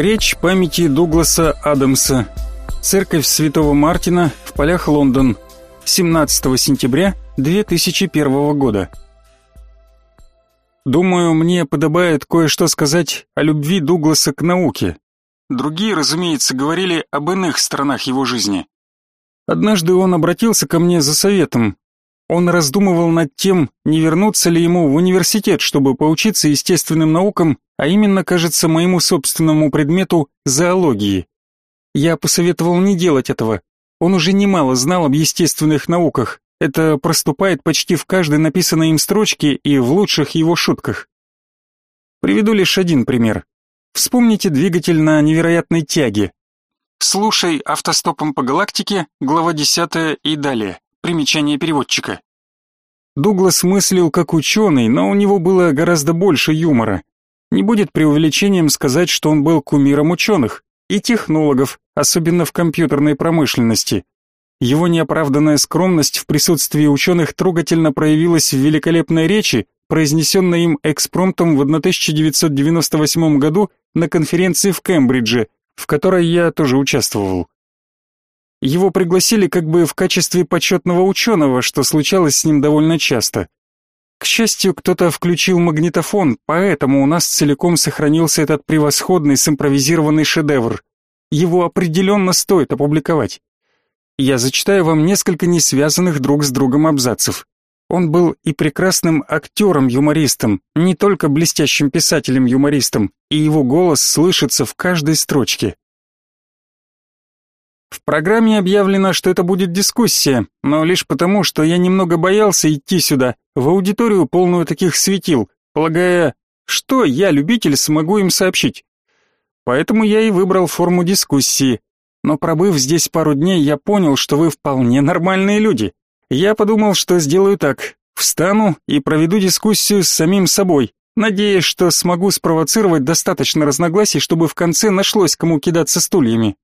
Речь памяти Дугласа Адамса. Церковь Святого Мартина в полях Лондон. 17 сентября 2001 года. Думаю, мне подобает кое-что сказать о любви Дугласа к науке. Другие, разумеется, говорили об иных сторонах его жизни. Однажды он обратился ко мне за советом. Он раздумывал над тем, не вернуться ли ему в университет, чтобы поучиться естественным наукам а именно, кажется, моему собственному предмету зоологии. Я посоветовал не делать этого. Он уже немало знал об естественных науках. Это проступает почти в каждой написанной им строчке и в лучших его шутках. Приведу лишь один пример. Вспомните двигатель на невероятной тяге. Слушай автостопом по галактике, глава 10 и далее. Примечание переводчика. Дуглас мыслил как ученый, но у него было гораздо больше юмора. Не будет преувеличением сказать, что он был кумиром ученых и технологов, особенно в компьютерной промышленности. Его неоправданная скромность в присутствии ученых трогательно проявилась в великолепной речи, произнесенной им экспромтом в 1998 году на конференции в Кембридже, в которой я тоже участвовал. Его пригласили как бы в качестве почетного ученого, что случалось с ним довольно часто. К счастью, кто-то включил магнитофон, поэтому у нас целиком сохранился этот превосходный симпровизированный шедевр. Его определенно стоит опубликовать. Я зачитаю вам несколько несвязанных друг с другом абзацев. Он был и прекрасным актером-юмористом, не только блестящим писателем-юмористом, и его голос слышится в каждой строчке. В программе объявлено, что это будет дискуссия, но лишь потому, что я немного боялся идти сюда, в аудиторию полную таких светил, полагая, что я, любитель, смогу им сообщить. Поэтому я и выбрал форму дискуссии. Но пробыв здесь пару дней, я понял, что вы вполне нормальные люди. Я подумал, что сделаю так. Встану и проведу дискуссию с самим собой, надеясь, что смогу спровоцировать достаточно разногласий, чтобы в конце нашлось кому кидаться стульями.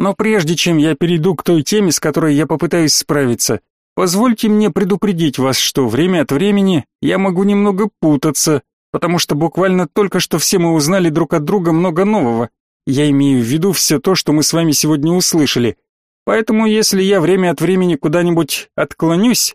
Но прежде чем я перейду к той теме, с которой я попытаюсь справиться, позвольте мне предупредить вас, что время от времени я могу немного путаться, потому что буквально только что все мы узнали друг от друга много нового. Я имею в виду все то, что мы с вами сегодня услышали. Поэтому если я время от времени куда-нибудь отклонюсь,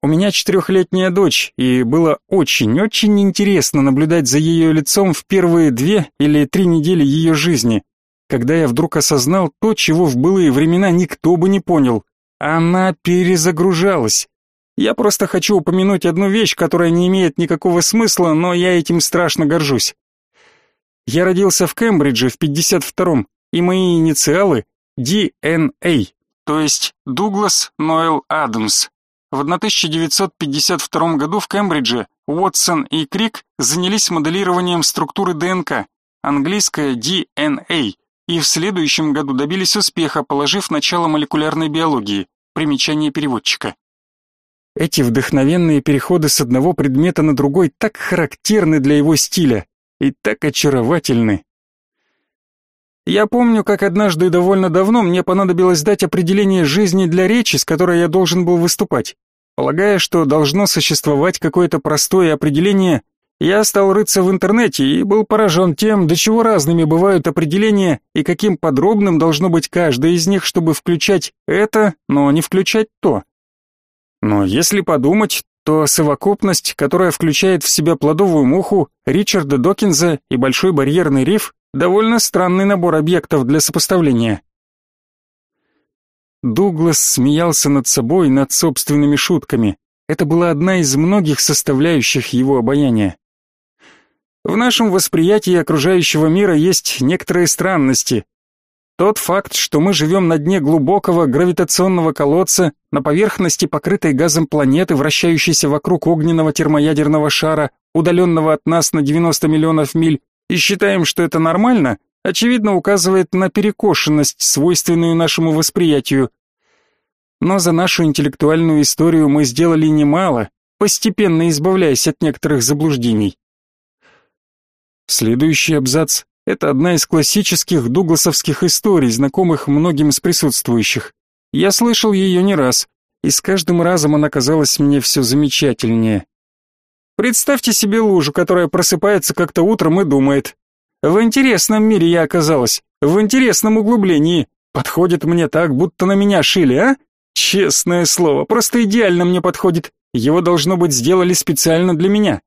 у меня четырехлетняя дочь, и было очень-очень интересно наблюдать за ее лицом в первые две или три недели ее жизни когда я вдруг осознал то, чего в былые времена никто бы не понял. Она перезагружалась. Я просто хочу упомянуть одну вещь, которая не имеет никакого смысла, но я этим страшно горжусь. Я родился в Кембридже в 52-м, и мои инициалы DNA, то есть Дуглас Ноэл Адамс. В 1952 году в Кембридже Уотсон и Крик занялись моделированием структуры ДНК, английское DNA, и в следующем году добились успеха, положив начало молекулярной биологии. Примечание переводчика. Эти вдохновенные переходы с одного предмета на другой так характерны для его стиля и так очаровательны. Я помню, как однажды довольно давно мне понадобилось дать определение жизни для речи, с которой я должен был выступать. Полагая, что должно существовать какое-то простое определение, я стал рыться в интернете и был поражен тем, до чего разными бывают определения и каким подробным должно быть каждое из них, чтобы включать это, но не включать то. Но если подумать, то совокупность, которая включает в себя плодовую муху, Ричарда Докинза и Большой барьерный риф, довольно странный набор объектов для сопоставления. Дуглас смеялся над собой, над собственными шутками. Это была одна из многих составляющих его обаяния. В нашем восприятии окружающего мира есть некоторые странности. Тот факт, что мы живем на дне глубокого гравитационного колодца, на поверхности покрытой газом планеты, вращающейся вокруг огненного термоядерного шара, удаленного от нас на 90 миллионов миль, и считаем, что это нормально, очевидно указывает на перекошенность, свойственную нашему восприятию. Но за нашу интеллектуальную историю мы сделали немало, постепенно избавляясь от некоторых заблуждений. Следующий абзац — это одна из классических дугласовских историй, знакомых многим из присутствующих. Я слышал ее не раз, и с каждым разом она казалась мне все замечательнее. Представьте себе лужу, которая просыпается как-то утром и думает, В интересном мире я оказалась, в интересном углублении. Подходит мне так, будто на меня шили, а? Честное слово, просто идеально мне подходит. Его, должно быть, сделали специально для меня.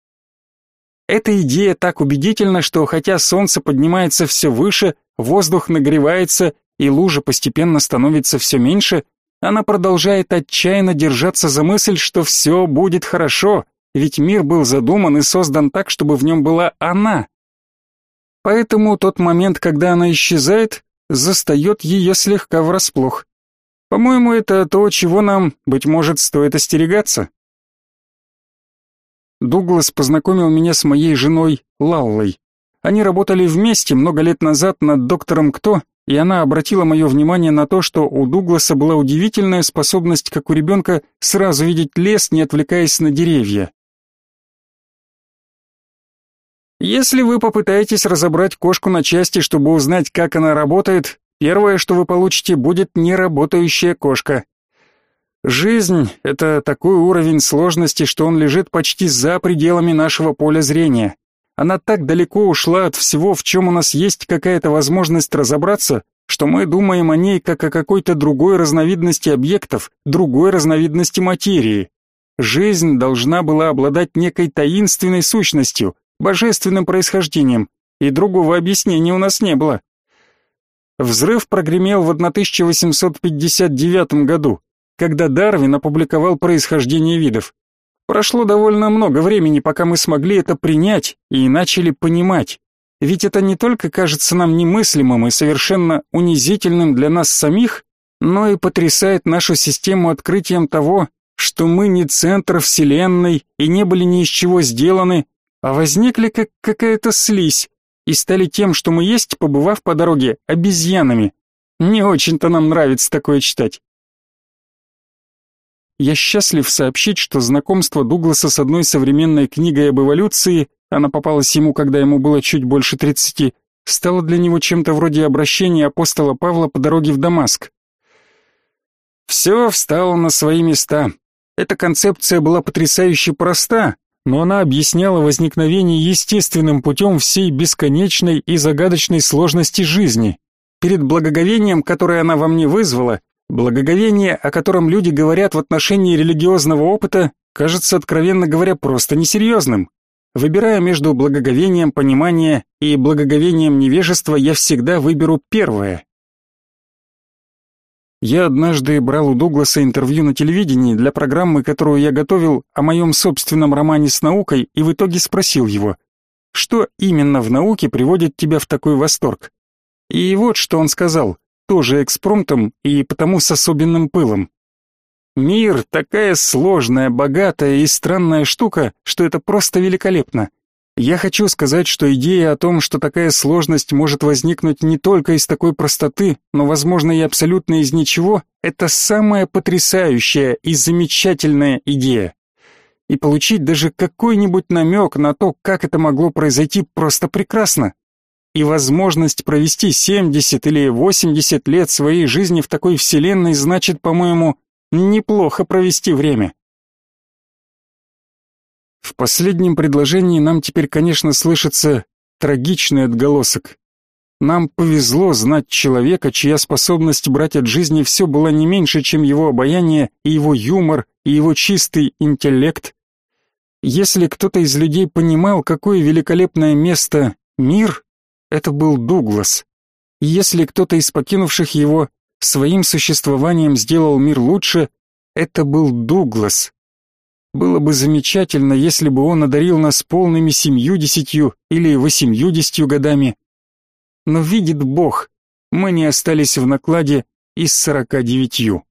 Эта идея так убедительна, что хотя солнце поднимается все выше, воздух нагревается и лужа постепенно становится все меньше, она продолжает отчаянно держаться за мысль, что все будет хорошо, ведь мир был задуман и создан так, чтобы в нем была она. Поэтому тот момент, когда она исчезает, застает ее слегка врасплох. По-моему, это то, чего нам, быть может, стоит остерегаться. Дуглас познакомил меня с моей женой Лаллой. Они работали вместе много лет назад над доктором Кто, и она обратила мое внимание на то, что у Дугласа была удивительная способность, как у ребенка, сразу видеть лес, не отвлекаясь на деревья. Если вы попытаетесь разобрать кошку на части, чтобы узнать, как она работает, первое, что вы получите, будет неработающая кошка. Жизнь — это такой уровень сложности, что он лежит почти за пределами нашего поля зрения. Она так далеко ушла от всего, в чем у нас есть какая-то возможность разобраться, что мы думаем о ней как о какой-то другой разновидности объектов, другой разновидности материи. Жизнь должна была обладать некой таинственной сущностью, божественным происхождением, и другого объяснения у нас не было. Взрыв прогремел в 1859 году, когда Дарвин опубликовал происхождение видов. Прошло довольно много времени, пока мы смогли это принять и начали понимать. Ведь это не только кажется нам немыслимым и совершенно унизительным для нас самих, но и потрясает нашу систему открытием того, что мы не центр Вселенной и не были ни из чего сделаны, а возникли как какая-то слизь и стали тем, что мы есть, побывав по дороге, обезьянами. Не очень-то нам нравится такое читать. Я счастлив сообщить, что знакомство Дугласа с одной современной книгой об эволюции, она попалась ему, когда ему было чуть больше тридцати, стало для него чем-то вроде обращения апостола Павла по дороге в Дамаск. Все встало на свои места. Эта концепция была потрясающе проста, но она объясняла возникновение естественным путем всей бесконечной и загадочной сложности жизни. Перед благоговением, которое она во мне вызвала, Благоговение, о котором люди говорят в отношении религиозного опыта, кажется, откровенно говоря, просто несерьезным. Выбирая между благоговением понимания и благоговением невежества, я всегда выберу первое. Я однажды брал у Дугласа интервью на телевидении для программы, которую я готовил о моем собственном романе с наукой, и в итоге спросил его, что именно в науке приводит тебя в такой восторг. И вот что он сказал тоже экспромтом и потому с особенным пылом. Мир такая сложная, богатая и странная штука, что это просто великолепно. Я хочу сказать, что идея о том, что такая сложность может возникнуть не только из такой простоты, но, возможно, и абсолютно из ничего, это самая потрясающая и замечательная идея. И получить даже какой-нибудь намек на то, как это могло произойти, просто прекрасно и возможность провести 70 или 80 лет своей жизни в такой вселенной значит, по-моему, неплохо провести время. В последнем предложении нам теперь, конечно, слышится трагичный отголосок. Нам повезло знать человека, чья способность брать от жизни все была не меньше, чем его обаяние и его юмор, и его чистый интеллект. Если кто-то из людей понимал, какое великолепное место мир, это был Дуглас. И если кто-то из покинувших его своим существованием сделал мир лучше, это был Дуглас. Было бы замечательно, если бы он одарил нас полными семью-десятью или восемью-десятью годами. Но видит Бог, мы не остались в накладе из сорока девятью.